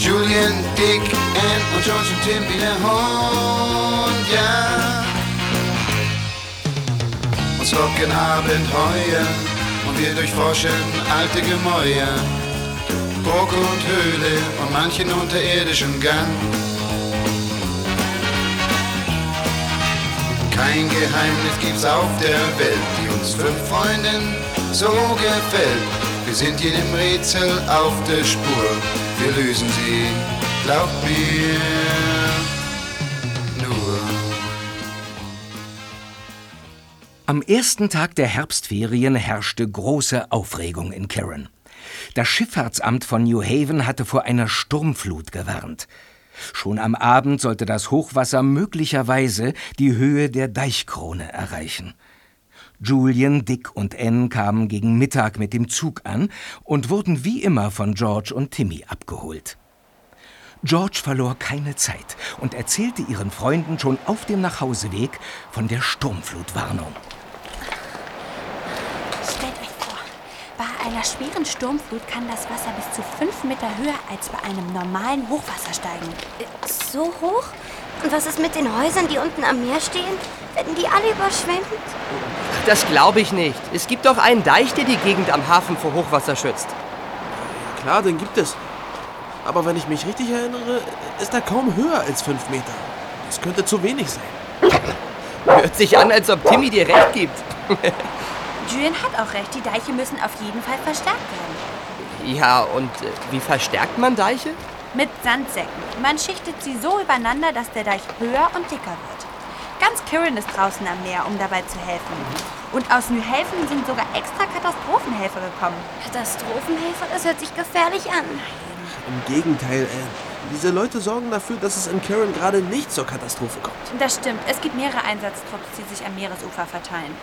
Julian, Dick, Ann und George und Tim Hund, ja. Uns locken Abenteuer und wir durchforschen alte Gemäuer. Burg und Höhle und manchen unterirdischen Gang. Kein Geheimnis gibt's auf der Welt, die uns fünf Freunden so gefällt. Wir sind jedem Rätsel auf der Spur, wir lösen sie, glaubt mir, nur. Am ersten Tag der Herbstferien herrschte große Aufregung in Karen. Das Schifffahrtsamt von New Haven hatte vor einer Sturmflut gewarnt. Schon am Abend sollte das Hochwasser möglicherweise die Höhe der Deichkrone erreichen. Julian, Dick und Ann kamen gegen Mittag mit dem Zug an und wurden wie immer von George und Timmy abgeholt. George verlor keine Zeit und erzählte ihren Freunden schon auf dem Nachhauseweg von der Sturmflutwarnung. Stellt euch vor, bei einer schweren Sturmflut kann das Wasser bis zu fünf Meter höher als bei einem normalen Hochwasser steigen. So hoch? Und was ist mit den Häusern, die unten am Meer stehen? Werden die alle überschwemmt? Das glaube ich nicht. Es gibt doch einen Deich, der die Gegend am Hafen vor Hochwasser schützt. Klar, den gibt es. Aber wenn ich mich richtig erinnere, ist er kaum höher als fünf Meter. Das könnte zu wenig sein. Hört sich an, als ob Timmy dir recht gibt. Julian hat auch recht, die Deiche müssen auf jeden Fall verstärkt werden. Ja, und äh, wie verstärkt man Deiche? Mit Sandsäcken. Man schichtet sie so übereinander, dass der Deich höher und dicker wird. Ganz Kirin ist draußen am Meer, um dabei zu helfen. Und aus New Haven sind sogar extra Katastrophenhelfer gekommen. Katastrophenhelfer? Das hört sich gefährlich an. Im Gegenteil, Anne. Diese Leute sorgen dafür, dass es in Karen gerade nicht zur Katastrophe kommt. Das stimmt. Es gibt mehrere Einsatztrupps, die sich am Meeresufer verteilen.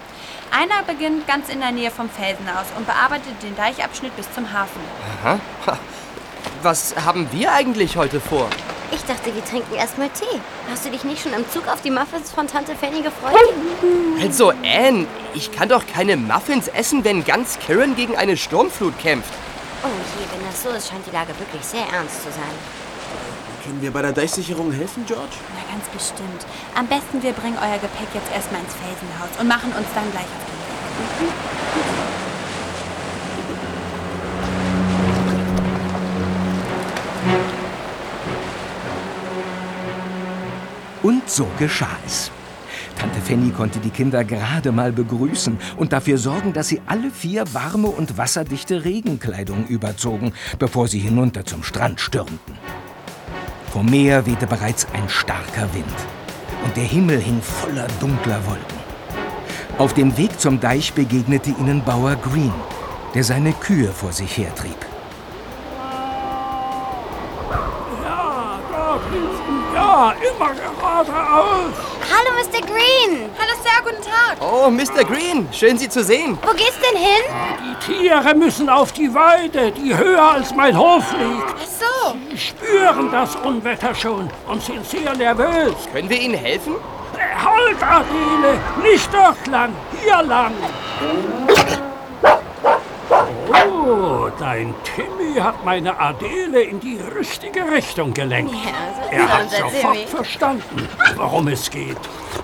Einer beginnt ganz in der Nähe vom Felsen aus und bearbeitet den Deichabschnitt bis zum Hafen. Aha. Ha. Was haben wir eigentlich heute vor? Ich dachte, wir trinken erstmal Tee. Hast du dich nicht schon im Zug auf die Muffins von Tante Fanny gefreut? Also, Anne, ich kann doch keine Muffins essen, wenn ganz Karen gegen eine Sturmflut kämpft. Oh je, wenn das so ist, scheint die Lage wirklich sehr ernst zu sein. Können wir bei der Deichsicherung helfen, George? Na, ganz bestimmt. Am besten, wir bringen euer Gepäck jetzt erstmal ins Felsenhaus und machen uns dann gleich auf den Weg. Und so geschah es. Tante Fanny konnte die Kinder gerade mal begrüßen und dafür sorgen, dass sie alle vier warme und wasserdichte Regenkleidung überzogen, bevor sie hinunter zum Strand stürmten. Vom Meer wehte bereits ein starker Wind und der Himmel hing voller dunkler Wolken. Auf dem Weg zum Deich begegnete ihnen Bauer Green, der seine Kühe vor sich hertrieb. Immer geradeaus. Hallo, Mr. Green. Hallo, Sir, guten Tag. Oh, Mr. Green, schön Sie zu sehen. Wo geht's denn hin? Die Tiere müssen auf die Weide, die höher als mein Hof liegt. Ach so. Sie spüren das Unwetter schon und sind sehr nervös. Können wir Ihnen helfen? Halt, Adele, nicht dort lang, hier lang. Oh, dein Timmy hat meine Adele in die richtige Richtung gelenkt. Ja, so Er ist hat sofort Timmy. verstanden, worum es geht.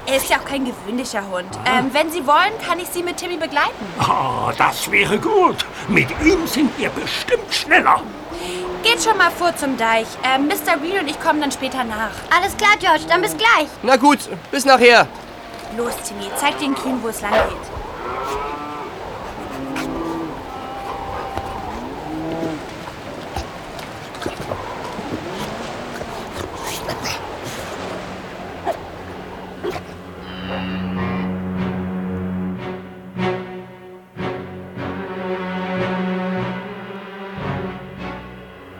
Er ist ja auch kein gewöhnlicher Hund. Ähm, wenn Sie wollen, kann ich Sie mit Timmy begleiten. Ah, das wäre gut. Mit ihm sind wir bestimmt schneller. Geht schon mal vor zum Deich. Ähm, Mr. Green und ich kommen dann später nach. Alles klar, George, dann bis gleich. Na gut, bis nachher. Los, Timmy, zeig den Kühen, wo es lang geht.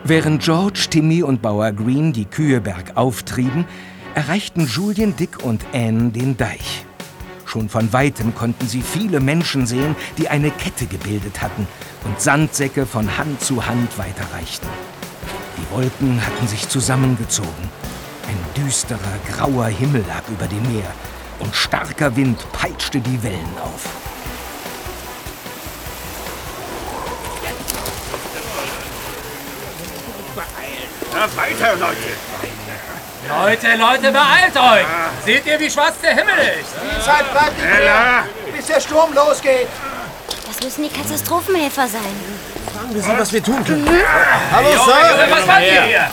Während George, Timmy und Bauer Green die Kühe bergauf trieben, erreichten Julian, Dick und Anne den Deich. Schon von weitem konnten sie viele Menschen sehen, die eine Kette gebildet hatten und Sandsäcke von Hand zu Hand weiterreichten. Die Wolken hatten sich zusammengezogen. Ein düsterer, grauer Himmel lag über dem Meer und starker Wind peitschte die Wellen auf. Weiter, Leute. Leute, Leute, beeilt euch! Seht ihr, wie schwarz der Himmel ist? Die Zeit bleibt nicht mehr, bis der Sturm losgeht. Das müssen die Katastrophenhelfer sein. Fragen wir sie, was wir tun können. Hallo, Sir. Was macht ihr hier?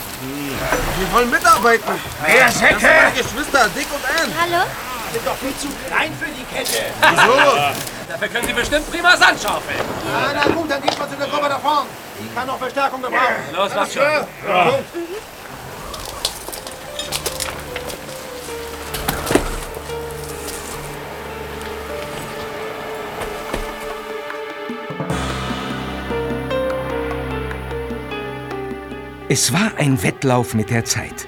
Wir wollen mitarbeiten. Mehr Das sind Säcke. meine Geschwister, Dick und Ann. Hallo? Sind doch viel zu klein für die Kette. Dafür können Sie bestimmt prima Sand schaufeln. Na, na gut, dann geht man zu der Gruppe da vorn. Die kann noch Verstärkung gebrauchen. Los, macht schon. Es war ein Wettlauf mit der Zeit.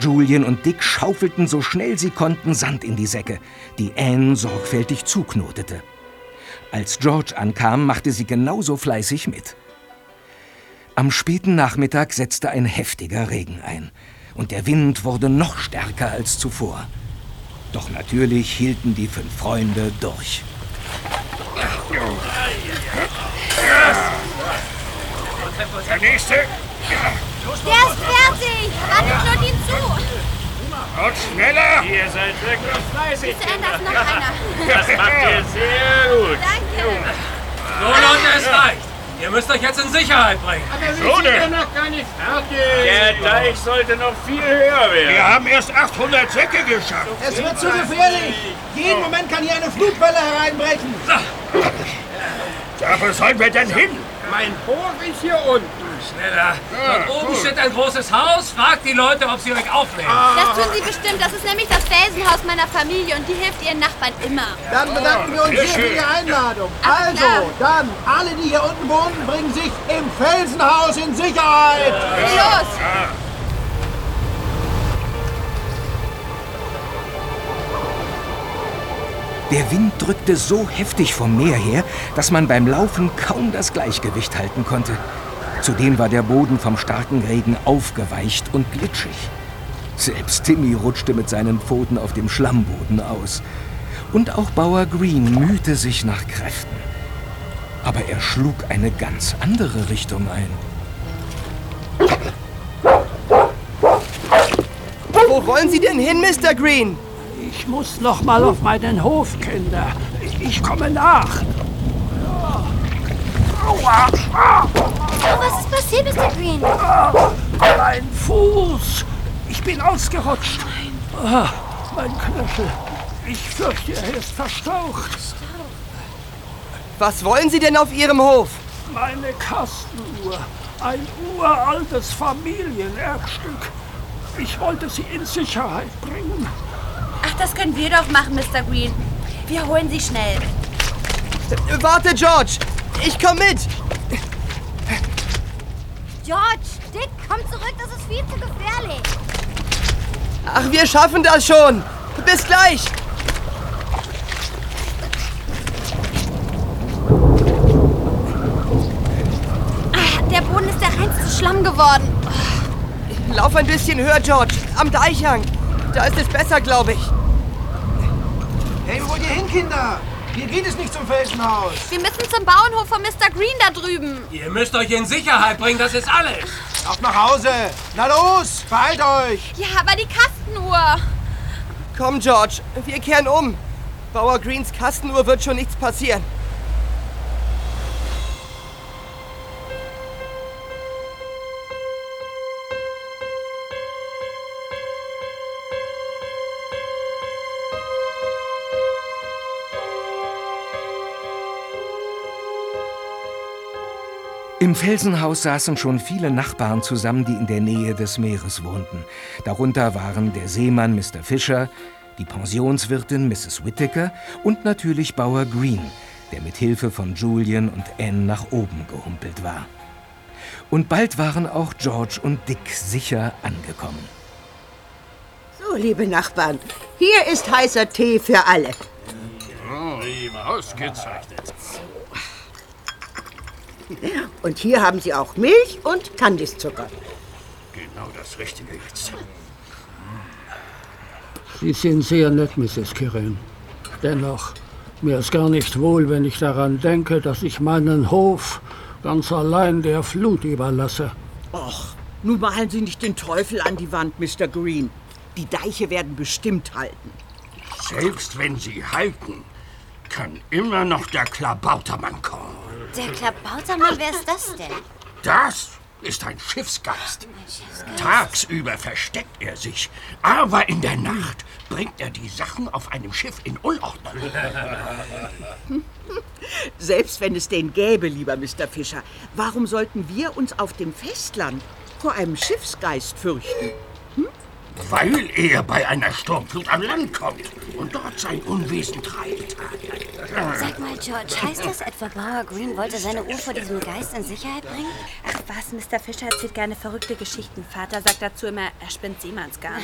Julian und Dick schaufelten so schnell sie konnten Sand in die Säcke, die Anne sorgfältig zuknotete. Als George ankam, machte sie genauso fleißig mit. Am späten Nachmittag setzte ein heftiger Regen ein und der Wind wurde noch stärker als zuvor. Doch natürlich hielten die fünf Freunde durch. Der nächste. Der ist fertig! Wartet nur ihn zu! Und schneller. Ihr seid wirklich fleißig. Zu Ende noch einer. Das macht ihr sehr gut. Danke. So, Leute, es reicht. Ihr müsst euch jetzt in Sicherheit bringen. So denn. Der Deich sollte noch viel höher werden. Wir haben erst 800 Säcke geschafft. Es wird zu gefährlich. Jeden Moment kann hier eine Flutwelle hereinbrechen. Ja, wo sollen wir denn hin? Mein Hof ist hier unten. Schneller. Dort oben steht ein großes Haus. Fragt die Leute, ob sie euch aufnehmen. Das tun sie bestimmt. Das ist nämlich das Felsenhaus meiner Familie und die hilft ihren Nachbarn immer. Dann bedanken wir uns sehr hier für die Einladung. Ach, Also, klar. dann, alle, die hier unten wohnen, bringen sich im Felsenhaus in Sicherheit. Los! Der Wind drückte so heftig vom Meer her, dass man beim Laufen kaum das Gleichgewicht halten konnte. Zudem war der Boden vom starken Regen aufgeweicht und glitschig. Selbst Timmy rutschte mit seinen Pfoten auf dem Schlammboden aus. Und auch Bauer Green mühte sich nach Kräften. Aber er schlug eine ganz andere Richtung ein. Wo wollen Sie denn hin, Mr. Green? Ich muss noch mal auf meinen Hof, Kinder. Ich komme nach. Aua, ah, Oh, was ist passiert, Mr. Green? mein Fuß. Ich bin ausgerutscht. Ah, mein Knöchel. Ich fürchte, er ist verstaucht. Was wollen Sie denn auf Ihrem Hof? Meine Kastenuhr. Ein uraltes Familienerbstück. Ich wollte sie in Sicherheit bringen. Ach, das können wir doch machen, Mr. Green. Wir holen sie schnell. Äh, Warte, George. Ich komm mit. George, Dick, komm zurück, das ist viel zu gefährlich. Ach, wir schaffen das schon. Bis gleich. Ah, Der Boden ist der reinste Schlamm geworden. Lauf ein bisschen höher, George. Am Deichhang. Da ist es besser, glaube ich. Hey, wo wollt ihr hin, Kinder? Hier geht es nicht zum Felsenhaus. Wir müssen zum Bauernhof von Mr. Green da drüben. Ihr müsst euch in Sicherheit bringen, das ist alles. Auf nach Hause. Na los, beeilt euch. Ja, aber die Kastenuhr. Komm, George. Wir kehren um. Bauer Greens Kastenuhr wird schon nichts passieren. Im Felsenhaus saßen schon viele Nachbarn zusammen, die in der Nähe des Meeres wohnten. Darunter waren der Seemann Mr. Fisher, die Pensionswirtin Mrs. Whittaker und natürlich Bauer Green, der mit Hilfe von Julian und Anne nach oben gehumpelt war. Und bald waren auch George und Dick sicher angekommen. So, liebe Nachbarn, hier ist heißer Tee für alle. Prima, ausgezeichnet. Und hier haben Sie auch Milch und Kandiszucker. Genau das Richtige jetzt. Sie sind sehr nett, Mrs. Kirin. Dennoch, mir ist gar nicht wohl, wenn ich daran denke, dass ich meinen Hof ganz allein der Flut überlasse. Och, nun malen Sie nicht den Teufel an die Wand, Mr. Green. Die Deiche werden bestimmt halten. Selbst wenn sie halten, kann immer noch der Klabautermann kommen. Der Klabautermann, wer ist das denn? Das ist ein Schiffsgeist. Tagsüber versteckt er sich, aber in der Nacht bringt er die Sachen auf einem Schiff in Unordnung. Selbst wenn es den gäbe, lieber Mr. Fischer, warum sollten wir uns auf dem Festland vor einem Schiffsgeist fürchten? Weil er bei einer Sturmflut an Land kommt und dort sein Unwesen treibt. Sag mal, George, heißt das etwa, Bauer Green wollte seine Uhr vor diesem Geist in Sicherheit bringen? Ach was, Mr. Fischer erzählt gerne verrückte Geschichten. Vater sagt dazu immer, er spinnt Seemannsgarn.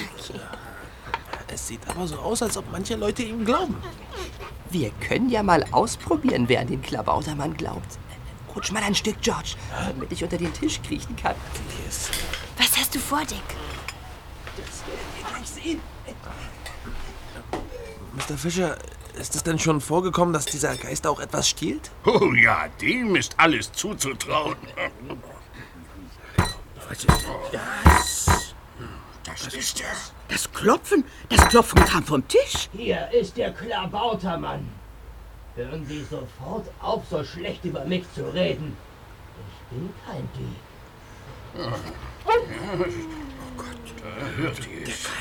Es sieht aber so aus, als ob manche Leute ihm glauben. Wir können ja mal ausprobieren, wer an den Klabautermann glaubt. Rutsch mal ein Stück, George, damit ich unter den Tisch kriechen kann. Was hast du vor, Dick? Das werden wir gleich sehen. Mr. Fischer, ist es denn schon vorgekommen, dass dieser Geist auch etwas stiehlt? Oh ja, dem ist alles zuzutrauen. Was ist das? Das ist er. Das Klopfen, das Klopfen kam vom Tisch. Hier ist der Klabautermann. Hören Sie sofort auf, so schlecht über mich zu reden. Ich bin kein Dieb.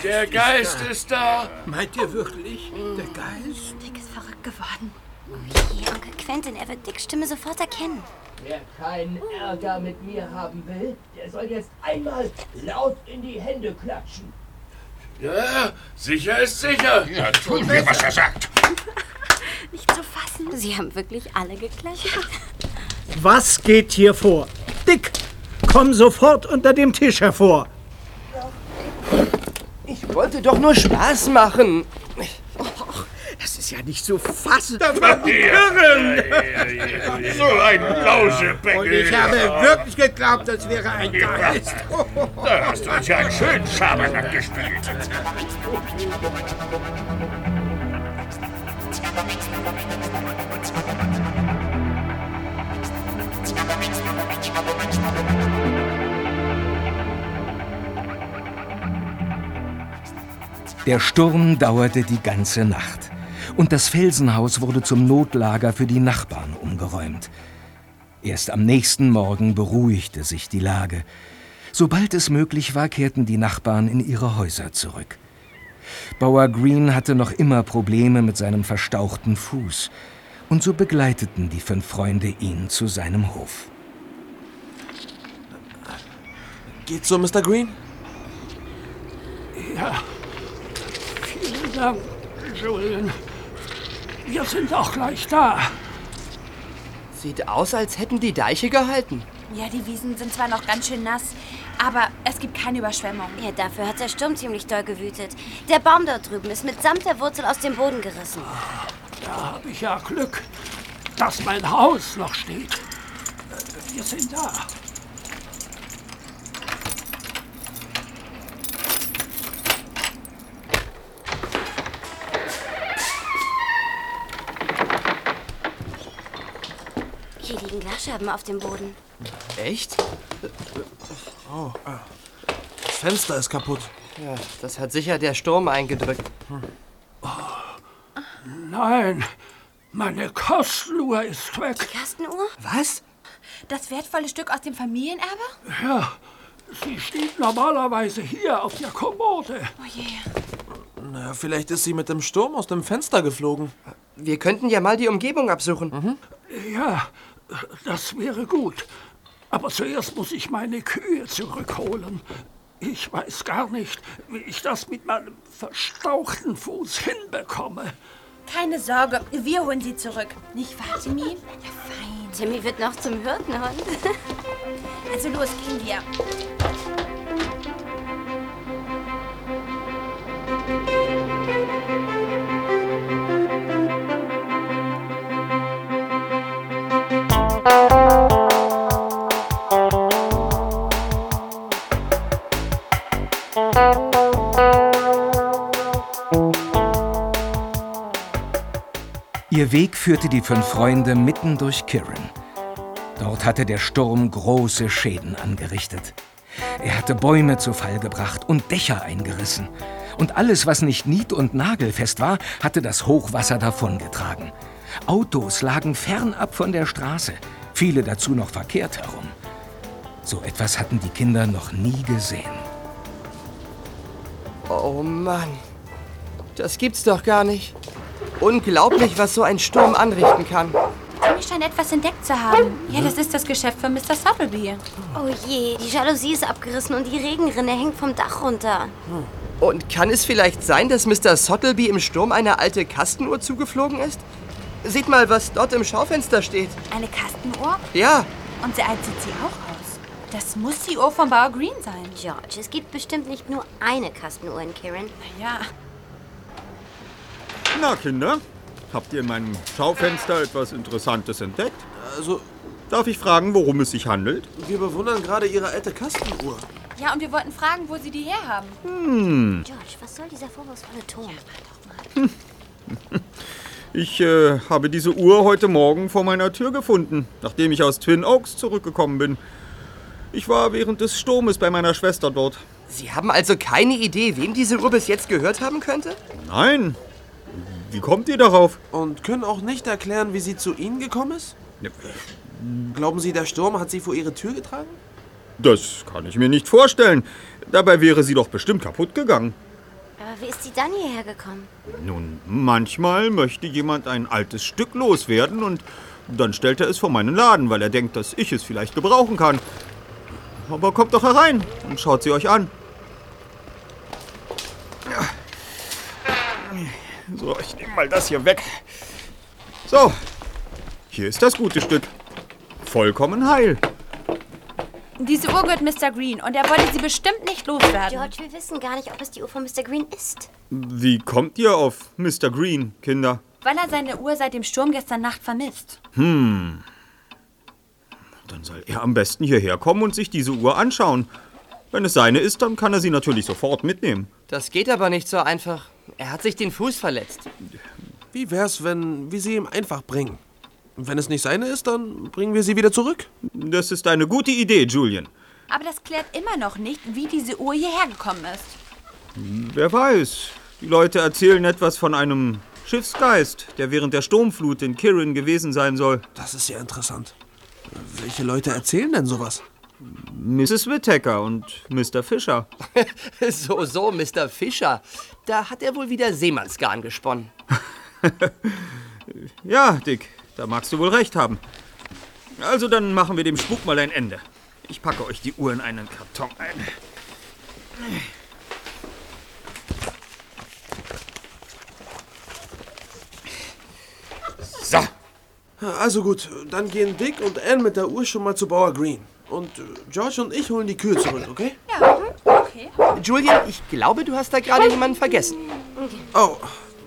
Der Geist ist da. Meint ihr wirklich? Der Geist? Dick ist verrückt geworden. Je, Onkel Quentin, er wird Dicks Stimme sofort erkennen. Wer keinen Ärger mit mir haben will, der soll jetzt einmal laut in die Hände klatschen. Ja, sicher ist sicher. Ja, tun wir, was er sagt. Nicht zu fassen. Sie haben wirklich alle geklatscht. Was geht hier vor? Dick, komm sofort unter dem Tisch hervor. Ich wollte doch nur Spaß machen. Das ist ja nicht zu fassen. Das war Irren! So ein Lauschebeckel. Und ich habe wirklich geglaubt, das wäre ein Geist. Da hast du uns ja einen schönen Schabernack gespielt. Der Sturm dauerte die ganze Nacht und das Felsenhaus wurde zum Notlager für die Nachbarn umgeräumt. Erst am nächsten Morgen beruhigte sich die Lage. Sobald es möglich war, kehrten die Nachbarn in ihre Häuser zurück. Bauer Green hatte noch immer Probleme mit seinem verstauchten Fuß, und so begleiteten die fünf Freunde ihn zu seinem Hof. Geht so, Mr. Green? Ja, Dank, Julian. Wir sind auch gleich da. Sieht aus, als hätten die Deiche gehalten. Ja, die Wiesen sind zwar noch ganz schön nass, aber es gibt keine Überschwemmung. Ja, dafür hat der Sturm ziemlich doll gewütet. Der Baum dort drüben ist mitsamt der Wurzel aus dem Boden gerissen. Da habe ich ja Glück, dass mein Haus noch steht. Wir sind da. Glasscherben auf dem Boden. Echt? Oh, das Fenster ist kaputt. Ja, das hat sicher der Sturm eingedrückt. Nein, meine Kostenuhr ist weg. Kastenuhr? Was? Das wertvolle Stück aus dem Familienerbe? Ja, sie steht normalerweise hier auf der Kommode. Oh je. Na, vielleicht ist sie mit dem Sturm aus dem Fenster geflogen. Wir könnten ja mal die Umgebung absuchen. Ja, das wäre gut. Aber zuerst muss ich meine Kühe zurückholen. Ich weiß gar nicht, wie ich das mit meinem verstauchten Fuß hinbekomme. Keine Sorge, wir holen sie zurück. Nicht wahr, Timmy? Ja, fein. Timmy wird noch zum Hirtenhund. Also los, gehen wir. Ihr Weg führte die fünf Freunde mitten durch Kirin. Dort hatte der Sturm große Schäden angerichtet. Er hatte Bäume zu Fall gebracht und Dächer eingerissen. Und alles, was nicht nied- und nagelfest war, hatte das Hochwasser davongetragen. Autos lagen fernab von der Straße, viele dazu noch verkehrt herum. So etwas hatten die Kinder noch nie gesehen. Oh Mann. Das gibt's doch gar nicht. Unglaublich, was so ein Sturm anrichten kann. Timmy scheint etwas entdeckt zu haben. Ja, das ist das Geschäft von Mr. Suttleby. Oh je, die Jalousie ist abgerissen und die Regenrinne hängt vom Dach runter. Und kann es vielleicht sein, dass Mr. Sottleby im Sturm eine alte Kastenuhr zugeflogen ist? Seht mal, was dort im Schaufenster steht. Eine Kastenuhr? Ja, Und sehr alt sieht sie auch aus. Das muss die Uhr von Bauer Green sein. George, es gibt bestimmt nicht nur eine Kastenuhr in Kirin. Ja. Na, Kinder, habt ihr in meinem Schaufenster etwas Interessantes entdeckt? Also, Darf ich fragen, worum es sich handelt? wir bewundern gerade Ihre alte Kastenuhr. Ja, und wir wollten fragen, wo Sie die herhaben. Hm, George, was soll dieser vorwurfsvolle Ton? ich äh, habe diese Uhr heute Morgen vor meiner Tür gefunden, nachdem ich aus Twin Oaks zurückgekommen bin. Ich war während des Sturmes bei meiner Schwester dort. Sie haben also keine Idee, wem diese Uhr bis jetzt gehört haben könnte? Nein. Wie kommt ihr darauf? Und können auch nicht erklären, wie sie zu Ihnen gekommen ist? Glauben Sie, der Sturm hat sie vor Ihre Tür getragen? Das kann ich mir nicht vorstellen. Dabei wäre sie doch bestimmt kaputt gegangen. Aber wie ist sie dann hierher gekommen? Nun, manchmal möchte jemand ein altes Stück loswerden und dann stellt er es vor meinen Laden, weil er denkt, dass ich es vielleicht gebrauchen kann. Aber kommt doch herein und schaut sie euch an. Ja. So, ich nehme mal das hier weg. So, hier ist das gute Stück. Vollkommen heil. Diese Uhr gehört Mr. Green und er wollte sie bestimmt nicht loswerden. George, wir wissen gar nicht, ob es die Uhr von Mr. Green ist. Wie kommt ihr auf Mr. Green, Kinder? Weil er seine Uhr seit dem Sturm gestern Nacht vermisst. Hm. Dann soll er am besten hierher kommen und sich diese Uhr anschauen. Wenn es seine ist, dann kann er sie natürlich sofort mitnehmen. Das geht aber nicht so einfach. Er hat sich den Fuß verletzt. Wie wär's, wenn wir sie ihm einfach bringen? Wenn es nicht seine ist, dann bringen wir sie wieder zurück. Das ist eine gute Idee, Julian. Aber das klärt immer noch nicht, wie diese Uhr hierher gekommen ist. Wer weiß. Die Leute erzählen etwas von einem Schiffsgeist, der während der Sturmflut in Kirin gewesen sein soll. Das ist ja interessant. Welche Leute erzählen denn sowas? Mrs. Whittaker und Mr. Fischer. so, so, Mr. Fischer. Da hat er wohl wieder Seemannsgarn gesponnen. Ja, Dick, da magst du wohl recht haben. Also dann machen wir dem Spuk mal ein Ende. Ich packe euch die Uhr in einen Karton ein. So. Also gut, dann gehen Dick und Ann mit der Uhr schon mal zu Bauer Green. Und äh, George und ich holen die Kühe zurück, okay? Ja, okay. Julian, ich glaube, du hast da gerade jemanden vergessen. Oh,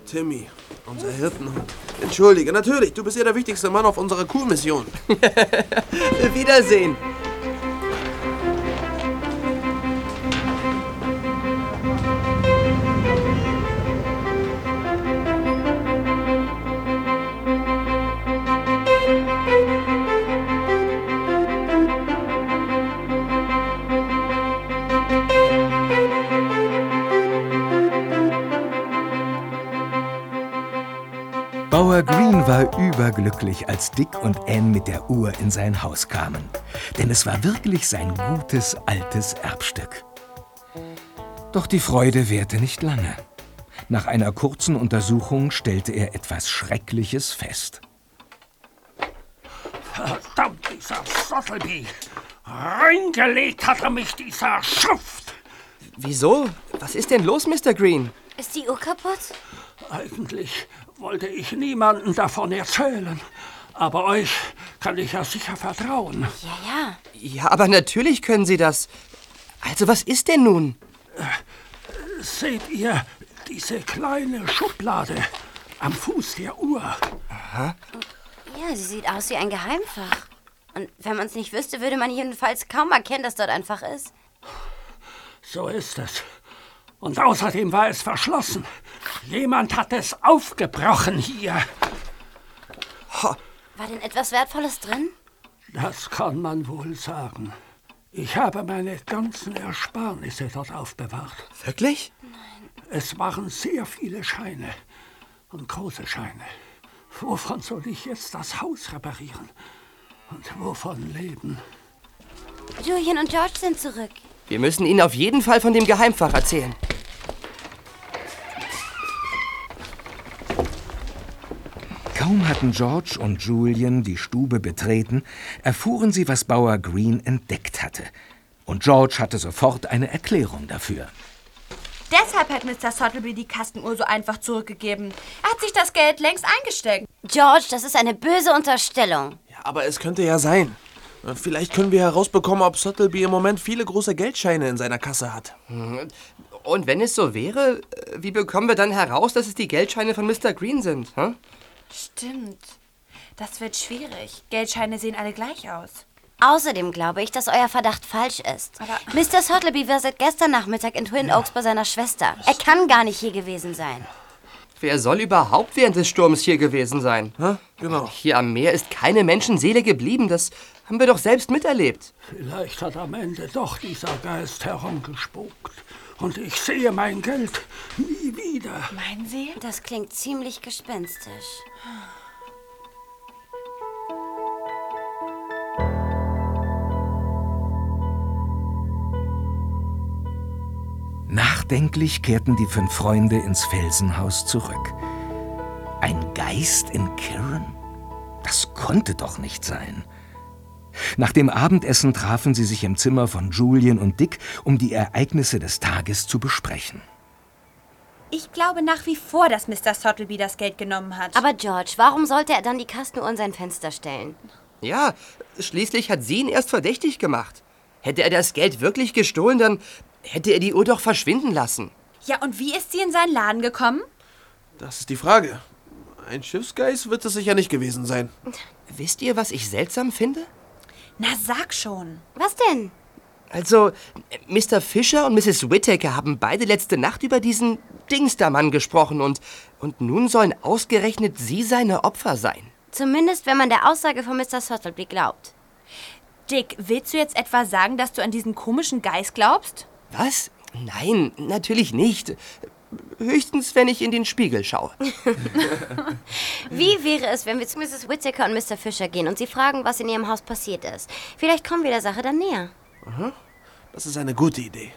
Timmy, unser Hirtenhund. Entschuldige, natürlich, du bist ja der wichtigste Mann auf unserer Kuhmission. Wiedersehen. Green war überglücklich, als Dick und Ann mit der Uhr in sein Haus kamen. Denn es war wirklich sein gutes, altes Erbstück. Doch die Freude währte nicht lange. Nach einer kurzen Untersuchung stellte er etwas Schreckliches fest. Verdammt, dieser Sottleby. Reingelegt hat er mich, dieser Schuft. Wieso? Was ist denn los, Mr. Green? Ist die Uhr kaputt? Eigentlich wollte ich niemandem davon erzählen. Aber euch kann ich ja sicher vertrauen. Ja, ja. Ja, aber natürlich können Sie das. Also, was ist denn nun? Seht ihr diese kleine Schublade am Fuß der Uhr? Aha. Ja, sie sieht aus wie ein Geheimfach. Und wenn man es nicht wüsste, würde man jedenfalls kaum erkennen, dass dort ein Fach ist. So ist es. Und außerdem war es verschlossen. Jemand hat es aufgebrochen hier. War denn etwas Wertvolles drin? Das kann man wohl sagen. Ich habe meine ganzen Ersparnisse dort aufbewahrt. Wirklich? Es waren sehr viele Scheine und große Scheine. Wovon soll ich jetzt das Haus reparieren? Und wovon leben? Julian und George sind zurück. Wir müssen Ihnen auf jeden Fall von dem Geheimfach erzählen. Kaum hatten George und Julian die Stube betreten, erfuhren sie, was Bauer Green entdeckt hatte. Und George hatte sofort eine Erklärung dafür. Deshalb hat Mr. Sottleby die Kastenuhr so einfach zurückgegeben. Er hat sich das Geld längst eingesteckt. George, das ist eine böse Unterstellung. Ja, aber es könnte ja sein. Vielleicht können wir herausbekommen, ob Sottleby im Moment viele große Geldscheine in seiner Kasse hat. Hm. Und wenn es so wäre, wie bekommen wir dann heraus, dass es die Geldscheine von Mr. Green sind? Hm? Stimmt. Das wird schwierig. Geldscheine sehen alle gleich aus. Außerdem glaube ich, dass euer Verdacht falsch ist. Aber- Mr. Sottleby war seit gestern Nachmittag in Twin Oaks bei seiner Schwester. Er kann gar nicht hier gewesen sein. Wer soll überhaupt während des Sturms hier gewesen sein? Genau. Hier am Meer ist keine Menschenseele geblieben. Das haben wir doch selbst miterlebt. Vielleicht hat am Ende doch dieser Geist herumgespukt. Und ich sehe mein Geld nie wieder. Meinen Sie? Das klingt ziemlich gespenstisch. Nachdenklich kehrten die fünf Freunde ins Felsenhaus zurück. Ein Geist in Kirin? Das konnte doch nicht sein. Nach dem Abendessen trafen sie sich im Zimmer von Julian und Dick, um die Ereignisse des Tages zu besprechen. Ich glaube nach wie vor, dass Mr. Sottleby das Geld genommen hat. Aber George, warum sollte er dann die Kastenuhr an sein Fenster stellen? Ja, schließlich hat sie ihn erst verdächtig gemacht. Hätte er das Geld wirklich gestohlen, dann hätte er die Uhr doch verschwinden lassen. Ja, und wie ist sie in seinen Laden gekommen? Das ist die Frage. Ein Schiffsgeist wird es sicher nicht gewesen sein. Wisst ihr, was ich seltsam finde? Na, sag schon. Was denn? Also, Mr. Fisher und Mrs. Whittaker haben beide letzte Nacht über diesen Dingstermann gesprochen und, und nun sollen ausgerechnet sie seine Opfer sein. Zumindest, wenn man der Aussage von Mr. Sottleby glaubt. Dick, willst du jetzt etwa sagen, dass du an diesen komischen Geist glaubst? Was? Nein, natürlich nicht. Höchstens, wenn ich in den Spiegel schaue. Wie wäre es, wenn wir zu Mrs. Whittaker und Mr. Fisher gehen und sie fragen, was in ihrem Haus passiert ist? Vielleicht kommen wir der Sache dann näher. Aha. Das ist eine gute Idee.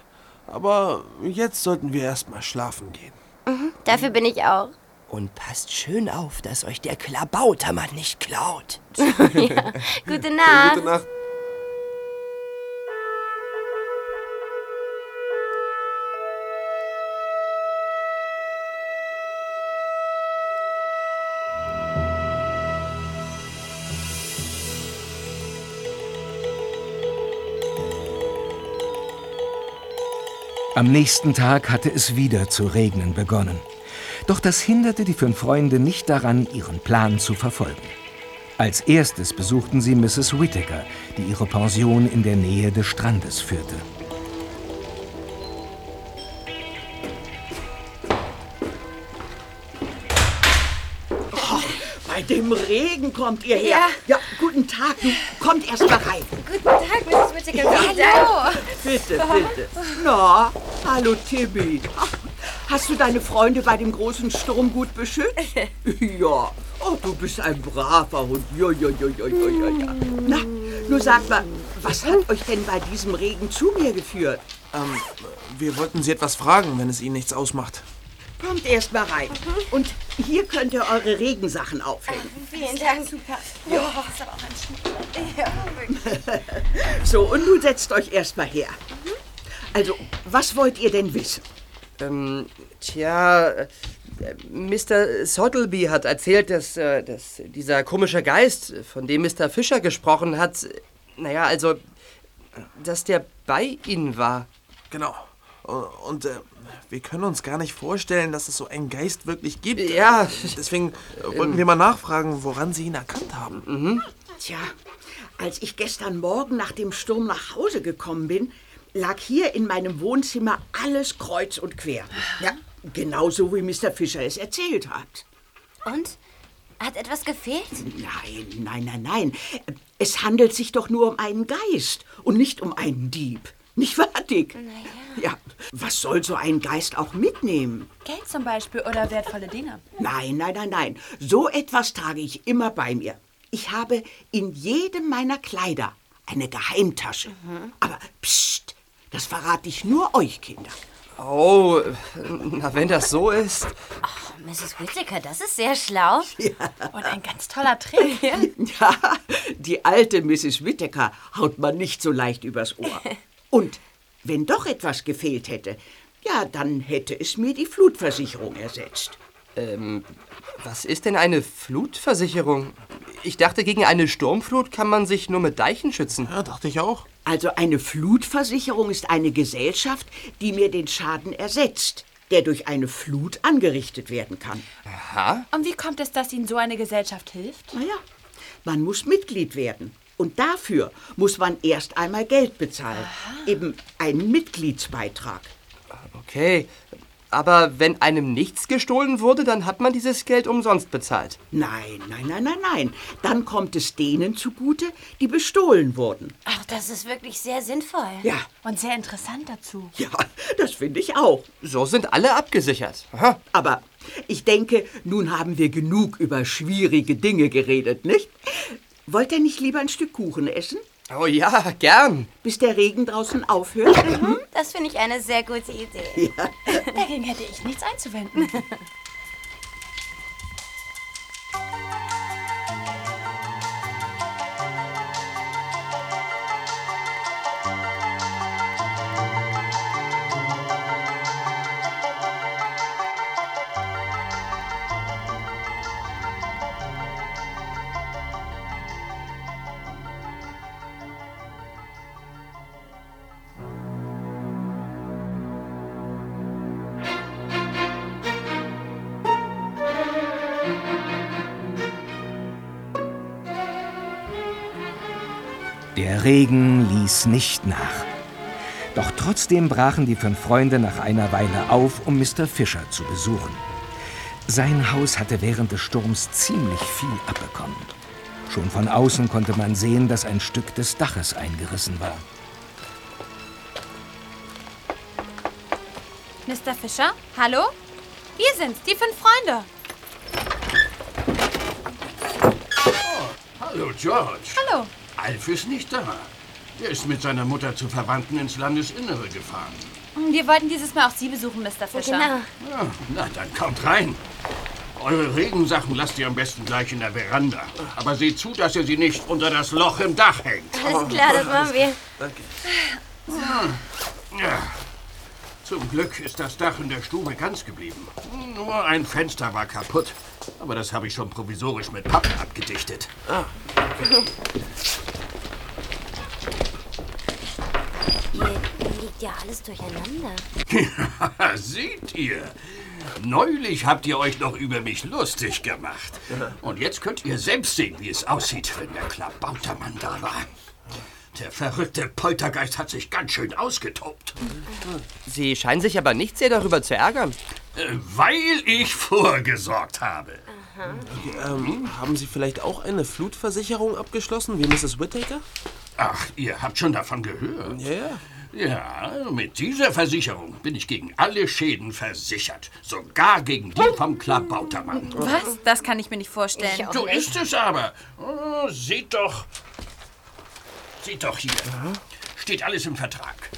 Aber jetzt sollten wir erstmal schlafen gehen. Mhm, dafür bin ich auch. Und passt schön auf, dass euch der Klabautermann nicht klaut. ja. Gute Nacht. Gute Nacht. Am nächsten Tag hatte es wieder zu regnen begonnen. Doch das hinderte die fünf Freunde nicht daran, ihren Plan zu verfolgen. Als erstes besuchten sie Mrs. Whittaker, die ihre Pension in der Nähe des Strandes führte. Dem Regen kommt ihr her. Ja, guten Tag. Du kommt erst mal rein. Guten Tag, Mrs. Whittaker. Ja, Bitte, bitte. Na, hallo Timmy. Hast du deine Freunde bei dem großen Sturm gut beschützt? ja. Oh, du bist ein braver Hund. Ja, ja, ja, ja, ja, ja, ja. Na, nur sag mal, was hat euch denn bei diesem Regen zu mir geführt? Ähm, wir wollten Sie etwas fragen, wenn es Ihnen nichts ausmacht. Kommt erst mal rein. Und hier könnt ihr eure Regensachen aufhängen. Vielen Dank. Super. Ja. das ist aber auch ein Schmuck. Ja, So, und nun setzt euch erst mal her. Also, was wollt ihr denn wissen? Ähm, tja, Mr. Sottleby hat erzählt, dass, äh, dass dieser komische Geist, von dem Mr. Fischer gesprochen hat, äh, naja, also, dass der bei Ihnen war. Genau. Und äh, wir können uns gar nicht vorstellen, dass es so einen Geist wirklich gibt. Ja. Deswegen äh, wollten wir mal nachfragen, woran Sie ihn erkannt haben. Mhm. Tja, als ich gestern Morgen nach dem Sturm nach Hause gekommen bin, lag hier in meinem Wohnzimmer alles kreuz und quer. Ja, genauso wie Mr. Fischer es erzählt hat. Und? Hat etwas gefehlt? Nein, nein, nein, nein. Es handelt sich doch nur um einen Geist und nicht um einen Dieb. Nicht wahr, Dick? Ja, was soll so ein Geist auch mitnehmen? Geld zum Beispiel oder wertvolle Dinge. Nein, nein, nein, nein. So etwas trage ich immer bei mir. Ich habe in jedem meiner Kleider eine Geheimtasche. Aber psst, das verrate ich nur euch, Kinder. Oh, na, wenn das so ist. Ach, Mrs. Whittaker, das ist sehr schlau. Und ein ganz toller Trick. Ja, die alte Mrs. Whittaker haut man nicht so leicht übers Ohr. Und wenn doch etwas gefehlt hätte, ja, dann hätte es mir die Flutversicherung ersetzt. Ähm, was ist denn eine Flutversicherung? Ich dachte, gegen eine Sturmflut kann man sich nur mit Deichen schützen. Ja, dachte ich auch. Also eine Flutversicherung ist eine Gesellschaft, die mir den Schaden ersetzt, der durch eine Flut angerichtet werden kann. Aha. Und wie kommt es, dass Ihnen so eine Gesellschaft hilft? Naja, man muss Mitglied werden. Und dafür muss man erst einmal Geld bezahlen. Eben einen Mitgliedsbeitrag. Okay. Aber wenn einem nichts gestohlen wurde, dann hat man dieses Geld umsonst bezahlt. Nein, nein, nein, nein, nein. Dann kommt es denen zugute, die bestohlen wurden. Ach, das ist wirklich sehr sinnvoll. Ja. Und sehr interessant dazu. Ja, das finde ich auch. So sind alle abgesichert. Aha. Aber ich denke, nun haben wir genug über schwierige Dinge geredet, nicht? Wollt ihr nicht lieber ein Stück Kuchen essen? Oh ja, gern. Bis der Regen draußen aufhört? Mhm, das finde ich eine sehr gute Idee. Ja. Dagegen hätte ich nichts einzuwenden. Regen ließ nicht nach. Doch trotzdem brachen die fünf Freunde nach einer Weile auf, um Mr. Fischer zu besuchen. Sein Haus hatte während des Sturms ziemlich viel abbekommen. Schon von außen konnte man sehen, dass ein Stück des Daches eingerissen war. Mr. Fischer, hallo? Wir sind's, die fünf Freunde. Hallo, George. Hallo. Alf ist nicht da. Er ist mit seiner Mutter zu Verwandten ins Landesinnere gefahren. Wir wollten dieses Mal auch Sie besuchen, Mr. Fischer. Genau. Ja, na, dann kommt rein. Eure Regensachen lasst ihr am besten gleich in der Veranda. Aber seht zu, dass ihr sie nicht unter das Loch im Dach hängt. Alles klar, das machen wir. Ja. Zum Glück ist das Dach in der Stube ganz geblieben. Nur ein Fenster war kaputt. Aber das habe ich schon provisorisch mit Pappen abgedichtet. Hier liegt ja alles durcheinander. Seht ihr? Neulich habt ihr euch noch über mich lustig gemacht. Und jetzt könnt ihr selbst sehen, wie es aussieht, wenn der Klabautermann da war. Der verrückte Poltergeist hat sich ganz schön ausgetobt. Sie scheinen sich aber nicht sehr darüber zu ärgern. Äh, Weil ich vorgesorgt habe. Ähm, haben Sie vielleicht auch eine Flutversicherung abgeschlossen, wie Mrs. Whittaker? Ach, ihr habt schon davon gehört? Ja, ja. Ja, mit dieser Versicherung bin ich gegen alle Schäden versichert. Sogar gegen die vom Klabautermann. Was? Das kann ich mir nicht vorstellen. So ist es aber. Oh, seht doch. Seht doch hier. Steht alles im Vertrag.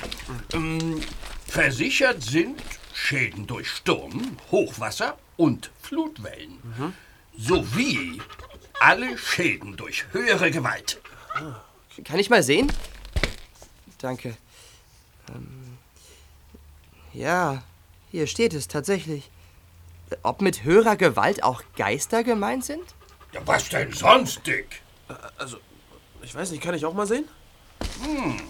Ähm, versichert sind Schäden durch Sturm, Hochwasser und Flutwellen. Sowie alle Schäden durch höhere Gewalt. Kann ich mal sehen? Danke. Ähm, ja, hier steht es tatsächlich. ob mit höherer Gewalt auch Geister gemeint sind? Ja, was denn sonst, Dick? Also, ich weiß nicht, kann ich auch mal sehen? Hm.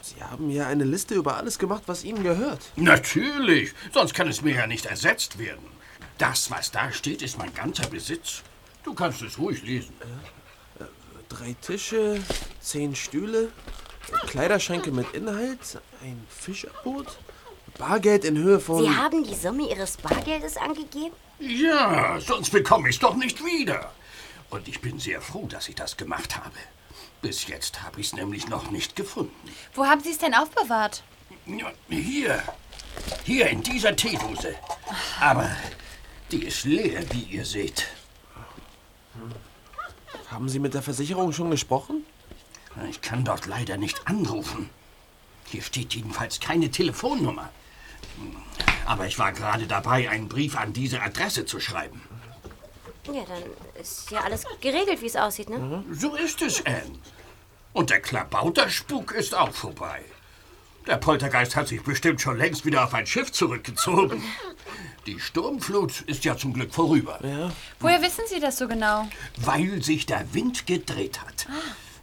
Sie haben ja eine Liste über alles gemacht, was Ihnen gehört. Natürlich, sonst kann es mir ja nicht ersetzt werden. Das, was da steht, ist mein ganzer Besitz. Du kannst es ruhig lesen. Drei Tische, zehn Stühle, Kleiderschränke mit Inhalt, ein Fischerboot, Bargeld in Höhe von... Sie haben die Summe Ihres Bargeldes angegeben? Ja, sonst bekomme ich es doch nicht wieder. Und ich bin sehr froh, dass ich das gemacht habe. Bis jetzt habe ich es nämlich noch nicht gefunden. Wo haben Sie es denn aufbewahrt? Ja, Hier. Hier in dieser Teedose. Aber die ist leer, wie ihr seht. Haben Sie mit der Versicherung schon gesprochen? Ich kann dort leider nicht anrufen. Hier steht jedenfalls keine Telefonnummer. Aber ich war gerade dabei, einen Brief an diese Adresse zu schreiben. Ja, dann ist ja alles geregelt, wie es aussieht, ne? So ist es, Anne. Und der Klabauterspuk ist auch vorbei. Der Poltergeist hat sich bestimmt schon längst wieder auf ein Schiff zurückgezogen. Die Sturmflut ist ja zum Glück vorüber. Woher wissen Sie das so genau? Weil sich der Wind gedreht hat.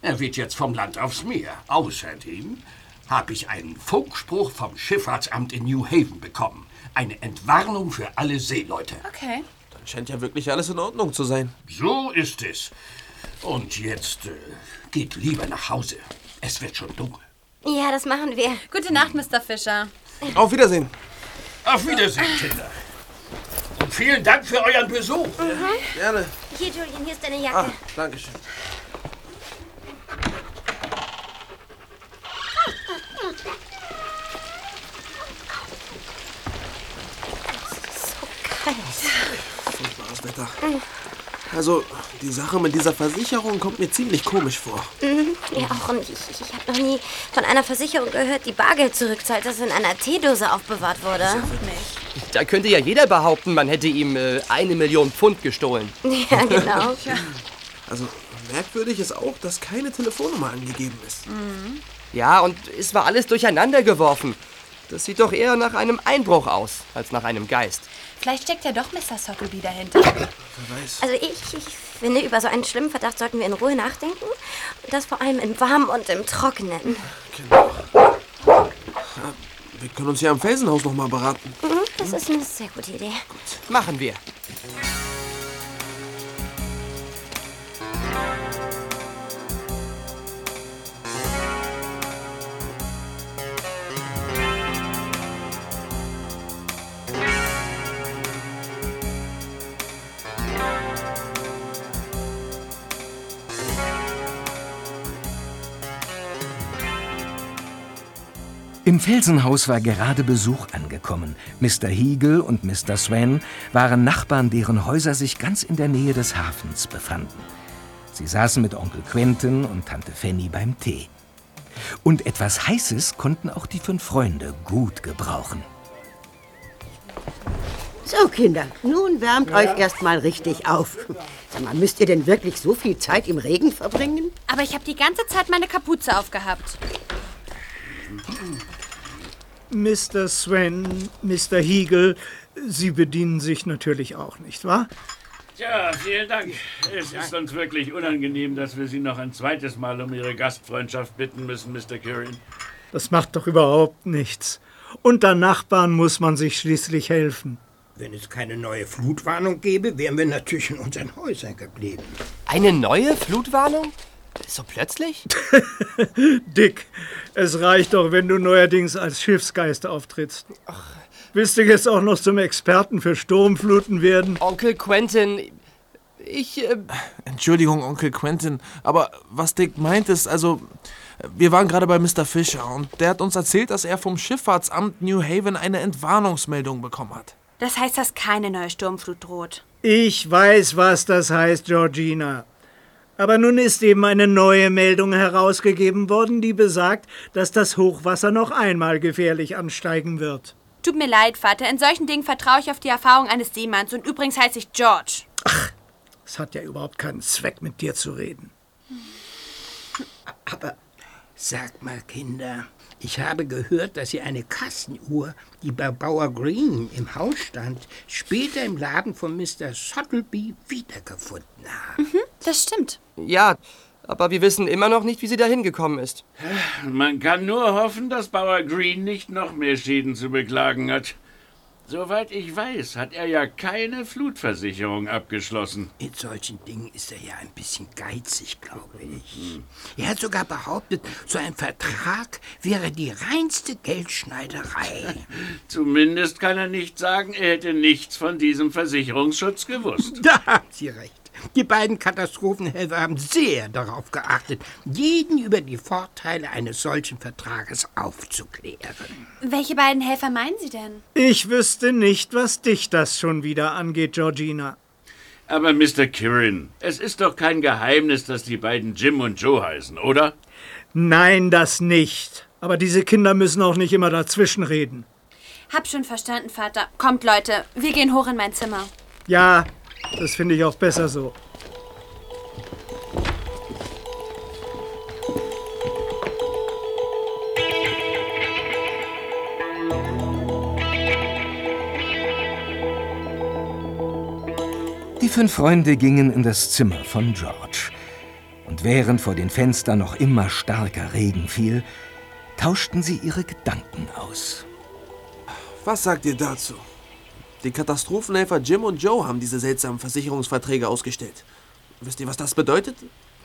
Er weht jetzt vom Land aufs Meer. Außerdem habe ich einen Funkspruch vom Schifffahrtsamt in New Haven bekommen. Eine Entwarnung für alle Seeleute. Okay. Dann scheint ja wirklich alles in Ordnung zu sein. So ist es. Und jetzt äh, geht lieber nach Hause. Es wird schon dunkel. Ja, das machen wir. Gute Nacht, Mr. Fischer. Auf Wiedersehen. Auf Wiedersehen, Kinder. Und vielen Dank für euren Besuch. Gerne. Hier, Julian, hier ist deine Jacke. Ah, danke schön. Furchtbares Wetter. Also, die Sache mit dieser Versicherung kommt mir ziemlich komisch vor. Mhm, ja, auch. Und ich, ich, habe noch nie von einer Versicherung gehört, die Bargeld zurückzahlt, das in einer Teedose aufbewahrt wurde. Da könnte ja jeder behaupten, man hätte ihm äh, eine Million Pfund gestohlen. Ja, genau. Also, merkwürdig ist auch, dass keine Telefonnummer angegeben ist. Ja, und es war alles durcheinander geworfen. Das sieht doch eher nach einem Einbruch aus, als nach einem Geist. Vielleicht steckt ja doch Mr. Sockleby dahinter. Wer weiß. Also ich, ich finde, über so einen schlimmen Verdacht sollten wir in Ruhe nachdenken. Und das vor allem im Warmen und im Trockenen. Wir können uns ja am Felsenhaus noch mal beraten. Mhm, das ist eine sehr gute Idee. Machen wir. Im Felsenhaus war gerade Besuch angekommen. Mr. Hiegel und Mr. Swan waren Nachbarn, deren Häuser sich ganz in der Nähe des Hafens befanden. Sie saßen mit Onkel Quentin und Tante Fanny beim Tee. Und etwas Heißes konnten auch die fünf Freunde gut gebrauchen. So, Kinder, nun wärmt euch erstmal richtig auf. Sag mal, müsst ihr denn wirklich so viel Zeit im Regen verbringen? Aber ich habe die ganze Zeit meine Kapuze aufgehabt. Mr. Sven, Mr. Hiegel, Sie bedienen sich natürlich auch, nicht wahr? Tja, vielen Dank. Es ist uns wirklich unangenehm, dass wir Sie noch ein zweites Mal um Ihre Gastfreundschaft bitten müssen, Mr. Curran. Das macht doch überhaupt nichts. Unter Nachbarn muss man sich schließlich helfen. Wenn es keine neue Flutwarnung gäbe, wären wir natürlich in unseren Häusern geblieben. Eine neue Flutwarnung? So plötzlich? Dick, es reicht doch, wenn du neuerdings als Schiffsgeist auftrittst. Willst du jetzt auch noch zum Experten für Sturmfluten werden? Onkel Quentin, ich. Äh, Entschuldigung, Onkel Quentin, aber was Dick meint ist, also, wir waren gerade bei Mr. Fischer und der hat uns erzählt, dass er vom Schifffahrtsamt New Haven eine Entwarnungsmeldung bekommen hat. Das heißt, dass keine neue Sturmflut droht. Ich weiß, was das heißt, Georgina. Aber nun ist eben eine neue Meldung herausgegeben worden, die besagt, dass das Hochwasser noch einmal gefährlich ansteigen wird. Tut mir leid, Vater. In solchen Dingen vertraue ich auf die Erfahrung eines Seemanns. Und übrigens heiße ich George. Es hat ja überhaupt keinen Zweck, mit dir zu reden. Aber sag mal, Kinder, Ich habe gehört, dass Sie eine Kassenuhr, die bei Bauer Green im Haus stand, später im Laden von Mr. Sottleby wiedergefunden haben. Mhm, das stimmt. Ja, aber wir wissen immer noch nicht, wie sie dahin gekommen ist. Man kann nur hoffen, dass Bauer Green nicht noch mehr Schäden zu beklagen hat. Soweit ich weiß, hat er ja keine Flutversicherung abgeschlossen. In solchen Dingen ist er ja ein bisschen geizig, glaube ich. Er hat sogar behauptet, so ein Vertrag wäre die reinste Geldschneiderei. Zumindest kann er nicht sagen, er hätte nichts von diesem Versicherungsschutz gewusst. Da haben Sie recht. Die beiden Katastrophenhelfer haben sehr darauf geachtet, jeden über die Vorteile eines solchen Vertrages aufzuklären. Welche beiden Helfer meinen Sie denn? Ich wüsste nicht, was dich das schon wieder angeht, Georgina. Aber Mr. Kirin, es ist doch kein Geheimnis, dass die beiden Jim und Joe heißen, oder? Nein, das nicht. Aber diese Kinder müssen auch nicht immer dazwischenreden. Hab schon verstanden, Vater. Kommt, Leute, wir gehen hoch in mein Zimmer. Ja, das finde ich auch besser so. Die fünf Freunde gingen in das Zimmer von George. Und während vor den Fenstern noch immer starker Regen fiel, tauschten sie ihre Gedanken aus. Was sagt ihr dazu? Die Katastrophenhelfer Jim und Joe haben diese seltsamen Versicherungsverträge ausgestellt. Wisst ihr, was das bedeutet?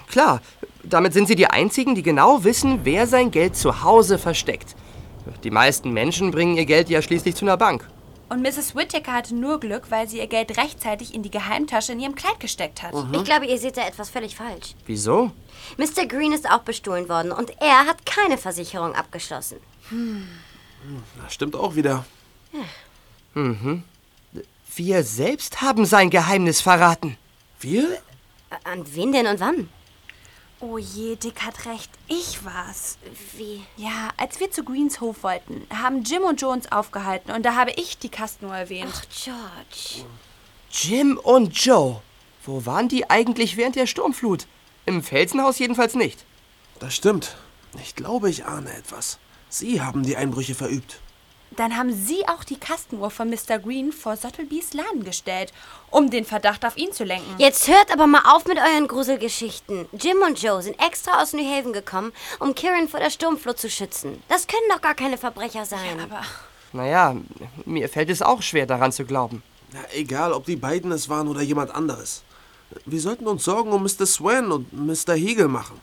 Klar, damit sind sie die Einzigen, die genau wissen, wer sein Geld zu Hause versteckt. Die meisten Menschen bringen ihr Geld ja schließlich zu einer Bank. Und Mrs. Whittaker hatte nur Glück, weil sie ihr Geld rechtzeitig in die Geheimtasche in ihrem Kleid gesteckt hat. Ich glaube, ihr seht da etwas völlig falsch. Wieso? Mr. Green ist auch bestohlen worden und er hat keine Versicherung abgeschlossen. Das stimmt auch wieder. Mhm. Wir selbst haben sein Geheimnis verraten. Wir? An wen denn und wann? Oh je, Dick hat recht. Ich war's. Wie? Ja, als wir zu Greens Hof wollten, haben Jim und Joe uns aufgehalten und da habe ich die Kastenuhr erwähnt. Ach, George. Jim und Joe. Wo waren die eigentlich während der Sturmflut? Im Felsenhaus jedenfalls nicht. Das stimmt. Ich glaube, ich ahne etwas. Sie haben die Einbrüche verübt. Dann haben Sie auch die Kastenuhr von Mr. Green vor Sottlebys Laden gestellt, um den Verdacht auf ihn zu lenken. Jetzt hört aber mal auf mit euren Gruselgeschichten. Jim und Joe sind extra aus New Haven gekommen, um Kieran vor der Sturmflut zu schützen. Das können doch gar keine Verbrecher sein. Ja, aber Naja, mir fällt es auch schwer daran zu glauben. Na, egal, ob die beiden es waren oder jemand anderes. Wir sollten uns Sorgen um Mr. Swan und Mr. Hegel machen.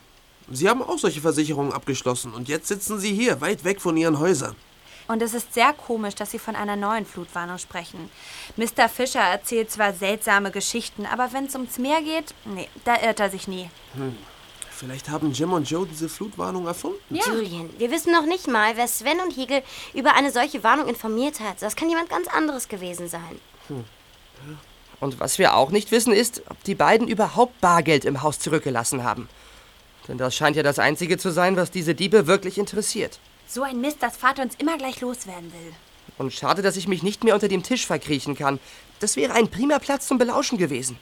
Sie haben auch solche Versicherungen abgeschlossen und jetzt sitzen sie hier, weit weg von ihren Häusern. Und es ist sehr komisch, dass Sie von einer neuen Flutwarnung sprechen. Mr. Fischer erzählt zwar seltsame Geschichten, aber wenn es ums Meer geht, nee, da irrt er sich nie. Hm. Vielleicht haben Jim und Joe diese Flutwarnung erfunden. Julian, wir wissen noch nicht mal, wer Sven und Hegel über eine solche Warnung informiert hat. Das kann jemand ganz anderes gewesen sein. Hm. Und was wir auch nicht wissen, ist, ob die beiden überhaupt Bargeld im Haus zurückgelassen haben. Denn das scheint ja das Einzige zu sein, was diese Diebe wirklich interessiert. So ein Mist, dass Vater uns immer gleich loswerden will. Und schade, dass ich mich nicht mehr unter dem Tisch verkriechen kann. Das wäre ein prima Platz zum Belauschen gewesen.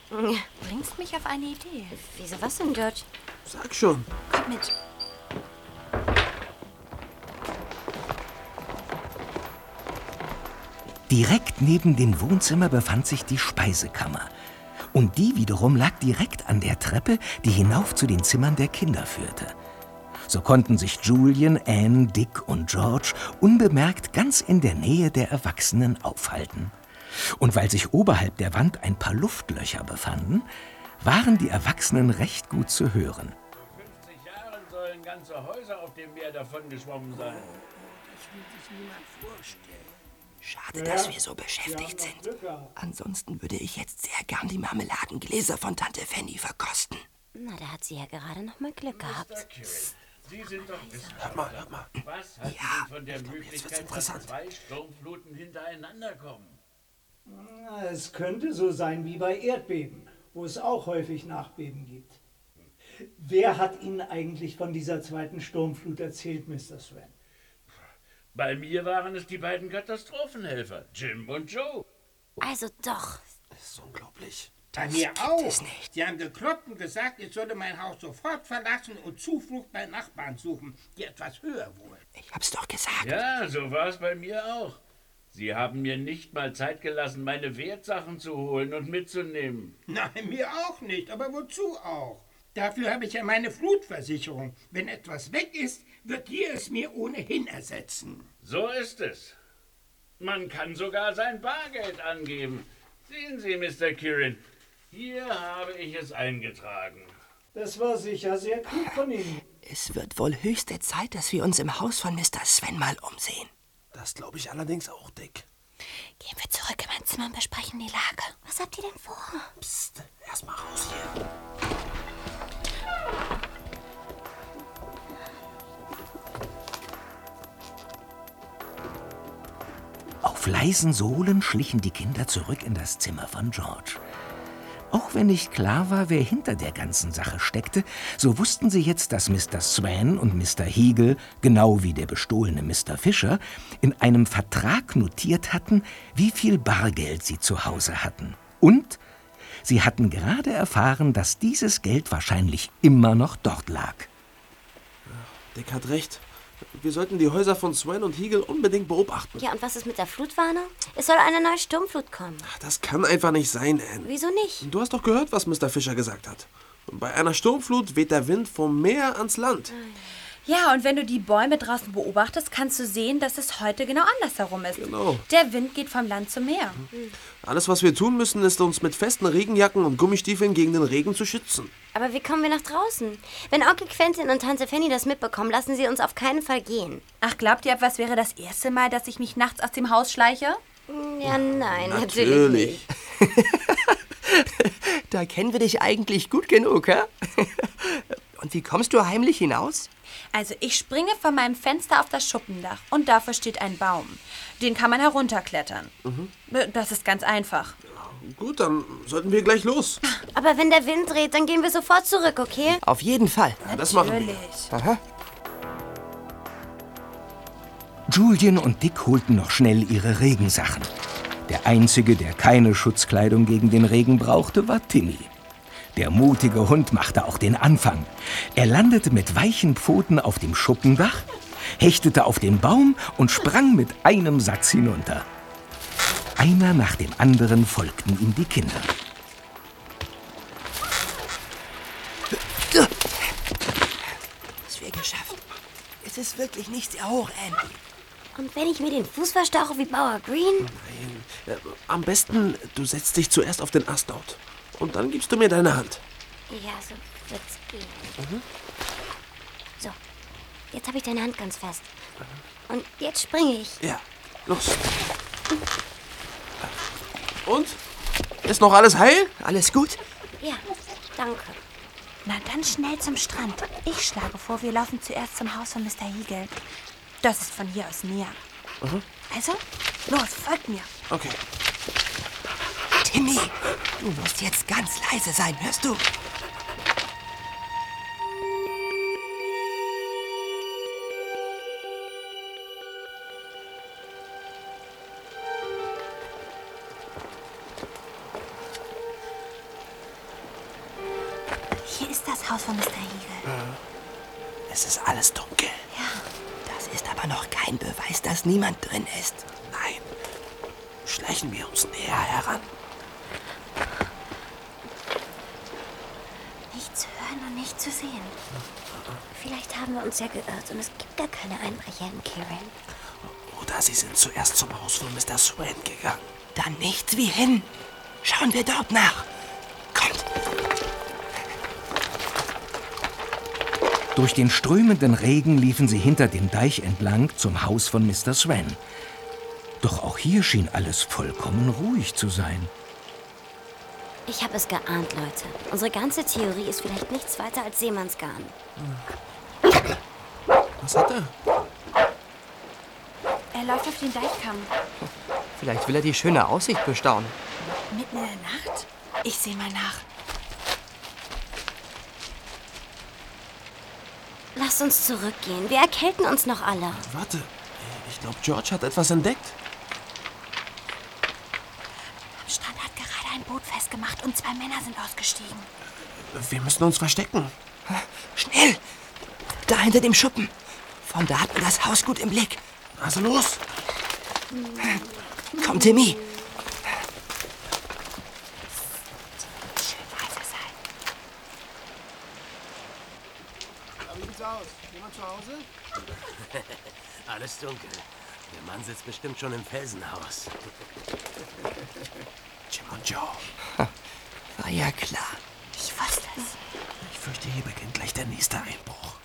Bringst mich auf eine Idee. Wieso was denn, George? Sag schon. Komm mit. Direkt neben dem Wohnzimmer befand sich die Speisekammer. Und die wiederum lag direkt an der Treppe, die hinauf zu den Zimmern der Kinder führte. So konnten sich Julian, Anne, Dick und George unbemerkt ganz in der Nähe der Erwachsenen aufhalten. Und weil sich oberhalb der Wand ein paar Luftlöcher befanden, waren die Erwachsenen recht gut zu hören. 50 Jahren sollen ganze Häuser auf dem Meer davongeschwommen sein. Das will sich niemand vorstellen. Schade, dass wir so beschäftigt sind. Ansonsten würde ich jetzt sehr gern die Marmeladengläser von Tante Fanny verkosten. Na, da hat sie ja gerade noch mal Glück gehabt. Sie sind doch. Hört mal, hört mal. Was halten Ja, Sie von der Möglichkeit, dass zwei Sturmfluten hintereinander kommen? Na, Es könnte so sein wie bei Erdbeben, wo es auch häufig Nachbeben gibt. Wer hat Ihnen eigentlich von dieser zweiten Sturmflut erzählt, Mr. Sven? Bei mir waren es die beiden Katastrophenhelfer, Jim und Joe. Also doch. Das ist unglaublich. Bei mir auch. Sie haben geklopft und gesagt, ich solle mein Haus sofort verlassen und Zuflucht bei Nachbarn suchen, die etwas höher wohnen. Ich hab's doch gesagt. Ja, so war es bei mir auch. Sie haben mir nicht mal Zeit gelassen, meine Wertsachen zu holen und mitzunehmen. Nein, mir auch nicht. Aber wozu auch? Dafür habe ich ja meine Flutversicherung. Wenn etwas weg ist, wird die es mir ohnehin ersetzen. So ist es. Man kann sogar sein Bargeld angeben. Sehen Sie, Mr. Kirin, hier habe ich es eingetragen. Das war sicher sehr klug von Ihnen. Es wird wohl höchste Zeit, dass wir uns im Haus von Mr. Sven mal umsehen. Das glaube ich allerdings auch, Dick. Gehen wir zurück in mein Zimmer und besprechen die Lage. Was habt ihr denn vor? Psst, erst mal raus hier. Auf leisen Sohlen schlichen die Kinder zurück in das Zimmer von George. Auch wenn nicht klar war, wer hinter der ganzen Sache steckte, so wussten sie jetzt, dass Mr. Swan und Mr. Heagle, genau wie der bestohlene Mr. Fisher, in einem Vertrag notiert hatten, wie viel Bargeld sie zu Hause hatten. Und sie hatten gerade erfahren, dass dieses Geld wahrscheinlich immer noch dort lag. Dick hat recht. Wir sollten die Häuser von Swan und Heagle unbedingt beobachten. Ja, und was ist mit der Flutwarnung? Es soll eine neue Sturmflut kommen. Das kann einfach nicht sein, Anne. Wieso nicht? Du hast doch gehört, was Mr. Fischer gesagt hat. Bei einer Sturmflut weht der Wind vom Meer ans Land. Ja, und wenn du die Bäume draußen beobachtest, kannst du sehen, dass es heute genau andersherum ist. Genau. Der Wind geht vom Land zum Meer. Alles, was wir tun müssen, ist uns mit festen Regenjacken und Gummistiefeln gegen den Regen zu schützen. Aber wie kommen wir nach draußen? Wenn Onkel Quentin und Tante Fanny das mitbekommen, lassen sie uns auf keinen Fall gehen. Ach, glaubt ihr, was wäre das erste Mal, dass ich mich nachts aus dem Haus schleiche? Ja, nein, natürlich, nicht. da kennen wir dich eigentlich gut genug, hä? Und wie kommst du heimlich hinaus? Also ich springe von meinem Fenster auf das Schuppendach und dafür steht ein Baum. Den kann man herunterklettern. Mhm. Das ist ganz einfach. Gut, dann sollten wir gleich los. Aber wenn der Wind dreht, dann gehen wir sofort zurück, okay? Auf jeden Fall. Ja, das machen wir. Aha. Julian und Dick holten noch schnell ihre Regensachen. Der einzige, der keine Schutzkleidung gegen den Regen brauchte, war Timmy. Der mutige Hund machte auch den Anfang. Er landete mit weichen Pfoten auf dem Schuppendach, hechtete auf den Baum und sprang mit einem Satz hinunter. Einer nach dem anderen folgten ihm die Kinder. Es wäre geschafft. Es ist wirklich nicht sehr hoch, Anne. Und wenn ich mir den Fuß verstauche wie Bauer Green? Nein. Äh, am besten, du setzt dich zuerst auf den Ast dort. Und dann gibst du mir deine Hand. Ja, so wird's gehen. Mhm. So, jetzt habe ich deine Hand ganz fest. Und jetzt springe ich. Ja, los. Und? Ist noch alles heil? Alles gut? Ja, danke. Na dann schnell zum Strand. Ich schlage vor, wir laufen zuerst zum Haus von Mr. Heagle. Das ist von hier aus näher. Mhm. Also, los, folgt mir. Okay. Timmy, du musst jetzt ganz leise sein, hörst du? Und es gibt gar keine Einbrecher in Kirin. Oder sie sind zuerst zum Haus von Mr. Swain gegangen. Dann nichts wie hin. Schauen wir dort nach. Kommt. Durch den strömenden Regen liefen sie hinter dem Deich entlang zum Haus von Mr. Swan. Doch auch hier schien alles vollkommen ruhig zu sein. Ich habe es geahnt, Leute. Unsere ganze Theorie ist vielleicht nichts weiter als Seemannsgarn. Was hat er? Er läuft auf den Deichkamm. Vielleicht will er die schöne Aussicht bestaunen. Mitten in der Nacht? Ich sehe mal nach. Lasst uns zurückgehen. Wir erkälten uns noch alle. Warte. Ich glaube, George hat etwas entdeckt. Am Strand hat gerade ein Boot festgemacht und zwei Männer sind ausgestiegen. Wir müssen uns verstecken. Schnell! Da hinter dem Schuppen. Von da hat man das Haus gut im Blick. Also los! Komm, Timmy. Wie sieht's aus? Jemand zu Hause? Alles dunkel. Der Mann sitzt bestimmt schon im Felsenhaus. Jim und Joe. War ja klar. Ich wusste es. Ich fürchte, hier beginnt gleich der nächste Einbruch.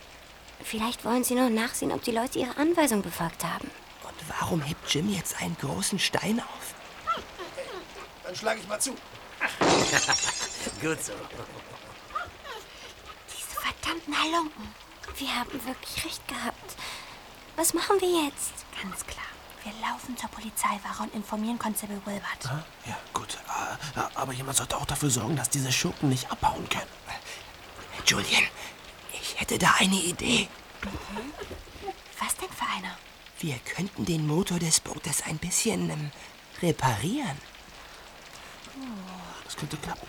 Vielleicht wollen sie noch nachsehen, ob die Leute ihre Anweisung befolgt haben. Und warum hebt Jim jetzt einen großen Stein auf? Dann schlage ich mal zu. Gut so. Diese verdammten Halunken. Wir haben wirklich recht gehabt. Was machen wir jetzt? Ganz klar. Wir laufen zur Polizeiwache und informieren Constable Wilbert. Ah, Ja, gut. Ah, ah, Aber jemand sollte auch dafür sorgen, dass diese Schurken nicht abhauen können. Julian, hätte da eine Idee. Was denn für einer? Wir könnten den Motor des Bootes ein bisschen ähm, reparieren. Das könnte klappen.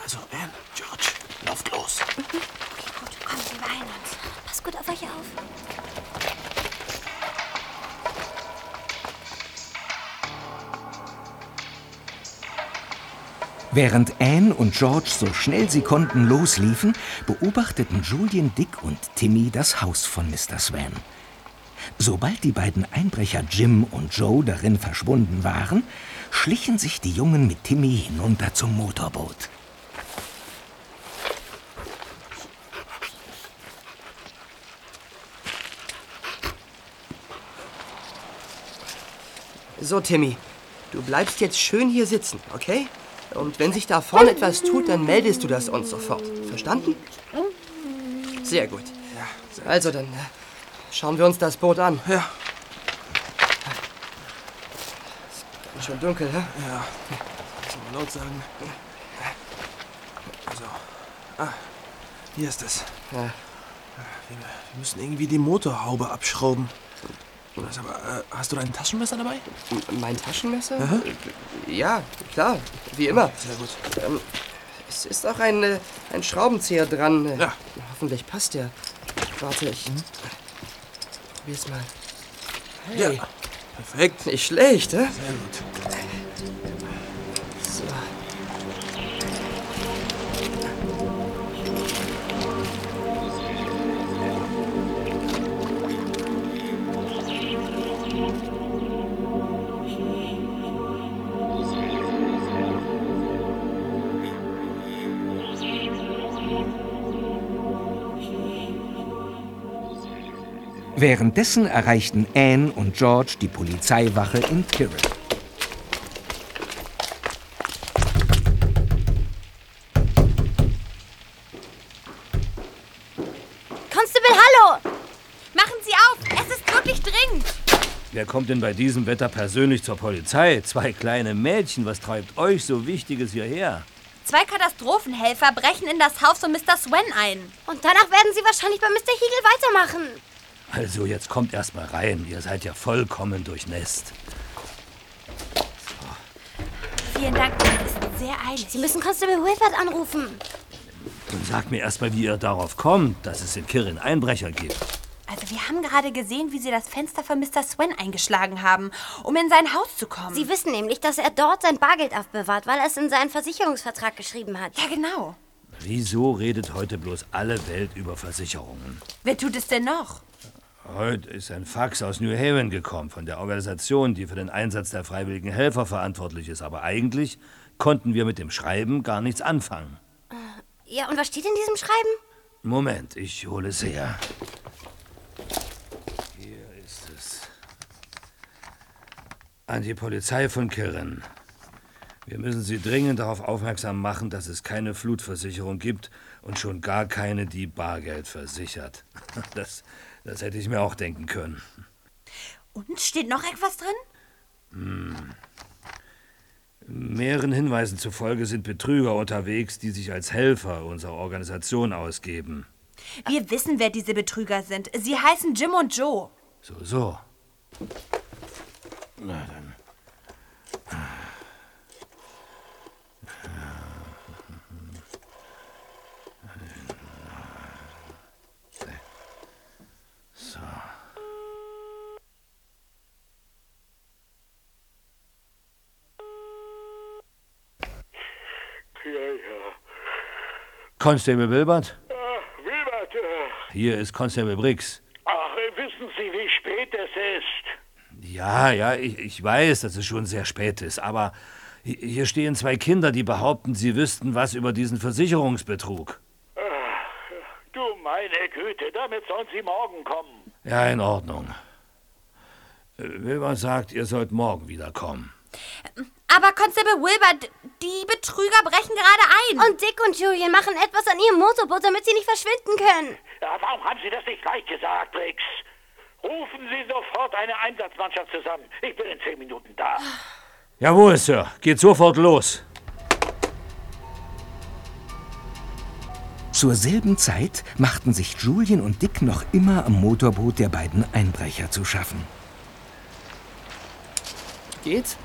Also, Anne, George, lauft los. Okay, gut. Kommt, wir beeilen uns. Pass gut auf euch auf. Während Anne und George so schnell sie konnten losliefen, beobachteten Julian, Dick und Timmy das Haus von Mr. Swan. Sobald die beiden Einbrecher Jim und Joe darin verschwunden waren, schlichen sich die Jungen mit Timmy hinunter zum Motorboot. So, Timmy, du bleibst jetzt schön hier sitzen, okay? Und wenn sich da vorne etwas tut, dann meldest du das uns sofort. Verstanden? Sehr gut. Also, dann äh, schauen wir uns das Boot an. Ja. Ist schön dunkel, hä? Ja. Soll man laut sagen. So. Ah, hier ist es. Ja. Wir, wir müssen irgendwie die Motorhaube abschrauben. Also, aber, äh, hast du dein Taschenmesser dabei? Mein Taschenmesser? Aha. Ja, klar, wie immer. Sehr gut. Ähm, es ist auch ein, äh, ein Schraubenzieher dran. Äh, Ja. Hoffentlich passt der. Warte, ich. Probier's mal. Ja. Hey, Perfekt. nicht schlecht, hä? Sehr gut. Währenddessen erreichten Anne und George die Polizeiwache in Kirin. Constable, hallo! Machen Sie auf! Es ist wirklich dringend! Wer kommt denn bei diesem Wetter persönlich zur Polizei? Zwei kleine Mädchen, was treibt euch so Wichtiges hierher? Zwei Katastrophenhelfer brechen in das Haus von Mr. Swen ein. Und danach werden sie wahrscheinlich bei Mr. Hegel weitermachen. Also, jetzt kommt erst mal rein. Ihr seid ja vollkommen durchnässt. Vielen Dank, es ist sehr eilig. Sie müssen Constable Wilford anrufen. Und sagt mir erst mal, wie ihr darauf kommt, dass es in Kirin Einbrecher gibt. Also wir haben gerade gesehen, wie Sie das Fenster von Mr. Swen eingeschlagen haben, um in sein Haus zu kommen. Sie wissen nämlich, dass er dort sein Bargeld aufbewahrt, weil er es in seinen Versicherungsvertrag geschrieben hat. Ja, genau. Wieso redet heute bloß alle Welt über Versicherungen? Wer tut es denn noch? Heute ist ein Fax aus New Haven gekommen von der Organisation, die für den Einsatz der freiwilligen Helfer verantwortlich ist. Aber eigentlich konnten wir mit dem Schreiben gar nichts anfangen. Ja, und was steht in diesem Schreiben? Moment, ich hole es her. Hier ist es. An die Polizei von Kirren. Wir müssen Sie dringend darauf aufmerksam machen, dass es keine Flutversicherung gibt und schon gar keine, die Bargeld versichert. Das, das hätte ich mir auch denken können. Und steht noch etwas drin? Hm. Mehreren Hinweisen zufolge sind Betrüger unterwegs, die sich als Helfer unserer Organisation ausgeben. Wir wissen, wer diese Betrüger sind. Sie heißen Jim und Joe. So, so. Na dann. ja, ja. Constable Wilbert? Ah, Wilbert, äh, Hier ist Constable Briggs. ach, äh, wissen Sie, wie spät es ist? Ja, ja, ich, ich weiß, dass es schon sehr spät ist, aber hi- hier stehen zwei Kinder, die behaupten, sie wüssten was über diesen Versicherungsbetrug. Du meine Güte, damit sollen Sie morgen kommen. Ja, in Ordnung. Äh, Wilbert sagt, ihr sollt morgen wiederkommen. Aber Constable Wilbert, die Betrüger brechen gerade ein. Und Dick und Julian machen etwas an ihrem Motorboot, damit sie nicht verschwinden können. Ja, warum haben Sie das nicht gleich gesagt, Briggs? Rufen Sie sofort eine Einsatzmannschaft zusammen. Ich bin in zehn Minuten da. Jawohl, Sir. Geht sofort los. Zur selben Zeit machten sich Julian und Dick noch immer am Motorboot der beiden Einbrecher zu schaffen. Geht's?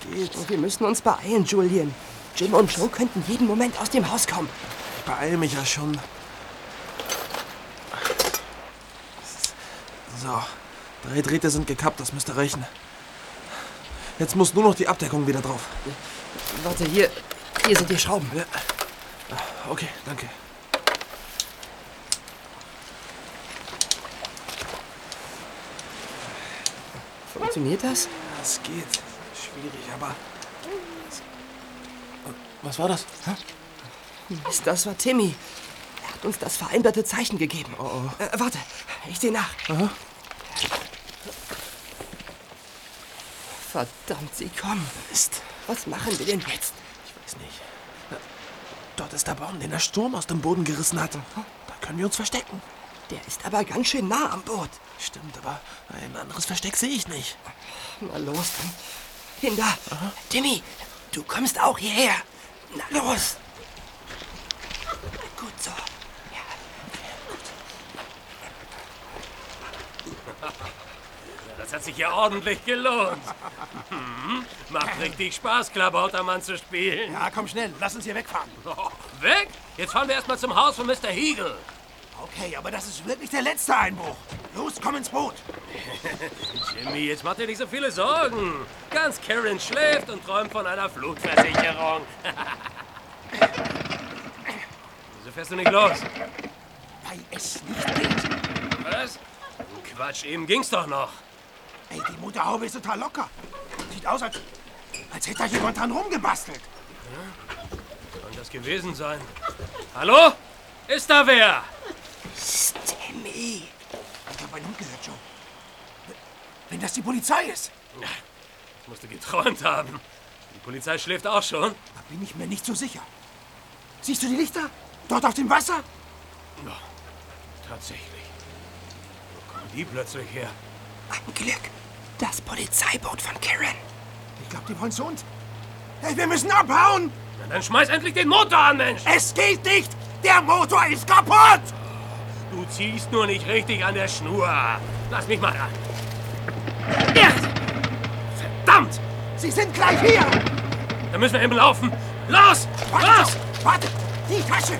Geht. Und wir müssen uns beeilen, Julian. Jim und Joe könnten jeden Moment aus dem Haus kommen. Ich beeil mich ja schon. So, drei Drähte sind gekappt, das müsste reichen. Jetzt muss nur noch die Abdeckung wieder drauf. Warte, hier. Hier sind die Schrauben. Ja. Okay, danke. Funktioniert das? Das geht. Schwierig, aber. Was war das? Mist, das war Timmy. Er hat uns das vereinbarte Zeichen gegeben. Oh, oh. Äh, warte, ich sehe nach. Verdammt, sie kommen. Mist. Was machen wir denn jetzt? Ich weiß nicht. Dort ist der Baum, den der Sturm aus dem Boden gerissen hat. Da können wir uns verstecken. Der ist aber ganz schön nah am Boot. Stimmt, aber ein anderes Versteck sehe ich nicht. Na los, dann. Hinter. Timmy, du kommst auch hierher. Na los. Gut so. Das hat sich ja ordentlich gelohnt. Hm, macht richtig Spaß, Klabautermann zu spielen. Ja, komm schnell, lass uns hier wegfahren. Oh, weg? Jetzt fahren wir erstmal zum Haus von Mr. Heagle. Okay, aber das ist wirklich der letzte Einbruch. Los, komm ins Boot. Jimmy, jetzt mach dir nicht so viele Sorgen. Ganz Karen schläft und träumt von einer Flutversicherung. Wieso fährst du nicht los? Weil es nicht geht. Was? Quatsch, eben ging's doch noch. Ey, die Motorhaube ist total locker. Sieht aus, als, als hätte da jemand dran rumgebastelt. Kann das gewesen sein? Hallo? Ist da wer? Habe einen Hund gehört, Joe. Wenn das die Polizei ist, Ich musste geträumt haben. Die Polizei schläft auch schon. da bin ich mir nicht so sicher. Siehst du die Lichter? Dort auf dem Wasser? Ja, tatsächlich. Wo kommen die plötzlich her? Ein Glück. Das Polizeiboot von Karen. Ich glaube, die wollen zu uns. Hey, wir müssen abhauen! Na, dann schmeiß endlich den Motor an, Mensch! Es geht nicht! Der Motor ist kaputt! Du ziehst nur nicht richtig an der Schnur. Lass mich mal ran. Ja. Verdammt! Sie sind gleich hier! Da müssen wir eben laufen. Los! Warte, Los! Warte! Die Tasche!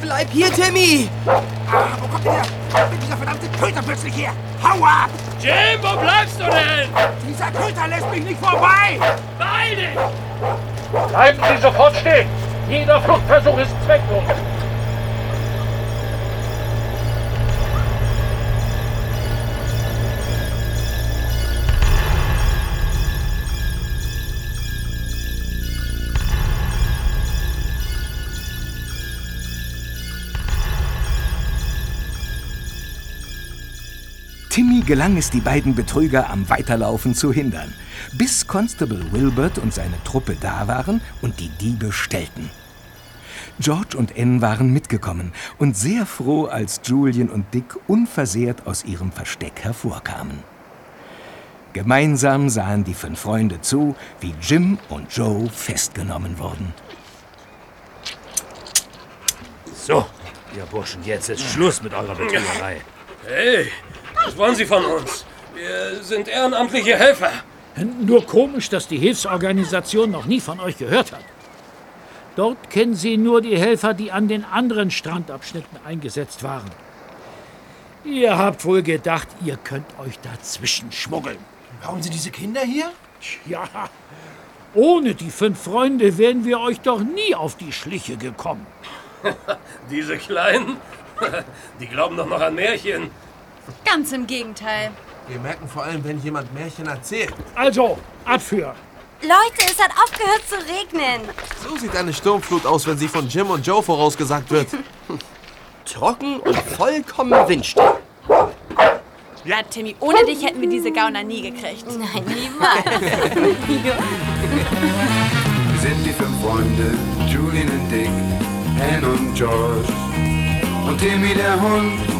Bleib hier, Timmy! Ah, wo kommt der? Mit dieser verdammte Köter plötzlich her! Hau ab! Jim, wo bleibst du denn? Dieser Köter lässt mich nicht vorbei! Beide! Bleiben Sie sofort stehen! Jeder Fluchtversuch ist zwecklos! Gelang es, die beiden Betrüger am Weiterlaufen zu hindern, bis Constable Wilbert und seine Truppe da waren und die Diebe stellten. George und Anne waren mitgekommen und sehr froh, als Julian und Dick unversehrt aus ihrem Versteck hervorkamen. Gemeinsam sahen die fünf Freunde zu, wie Jim und Joe festgenommen wurden. So, ihr Burschen, jetzt ist Schluss mit eurer Betrügerei. Hey, was wollen Sie von uns? Wir sind ehrenamtliche Helfer. Nur komisch, dass die Hilfsorganisation noch nie von euch gehört hat. Dort kennen sie nur die Helfer, die an den anderen Strandabschnitten eingesetzt waren. Ihr habt wohl gedacht, ihr könnt euch dazwischen schmuggeln. Brauchen Sie diese Kinder hier? Ja, Ohne die fünf Freunde wären wir euch doch nie auf die Schliche gekommen. Diese Kleinen, die glauben doch noch an Märchen. Ganz im Gegenteil. Wir merken vor allem, wenn jemand Märchen erzählt. Also, abführen. Leute, es hat aufgehört zu regnen. So sieht eine Sturmflut aus, wenn sie von Jim und Joe vorausgesagt wird. Trocken und vollkommen windstill. Ja, Timmy, ohne dich hätten wir diese Gauner nie gekriegt. Nein, niemals. Wir sind die fünf Freunde, Julian und Dick, Ann und George und Timmy der Hund.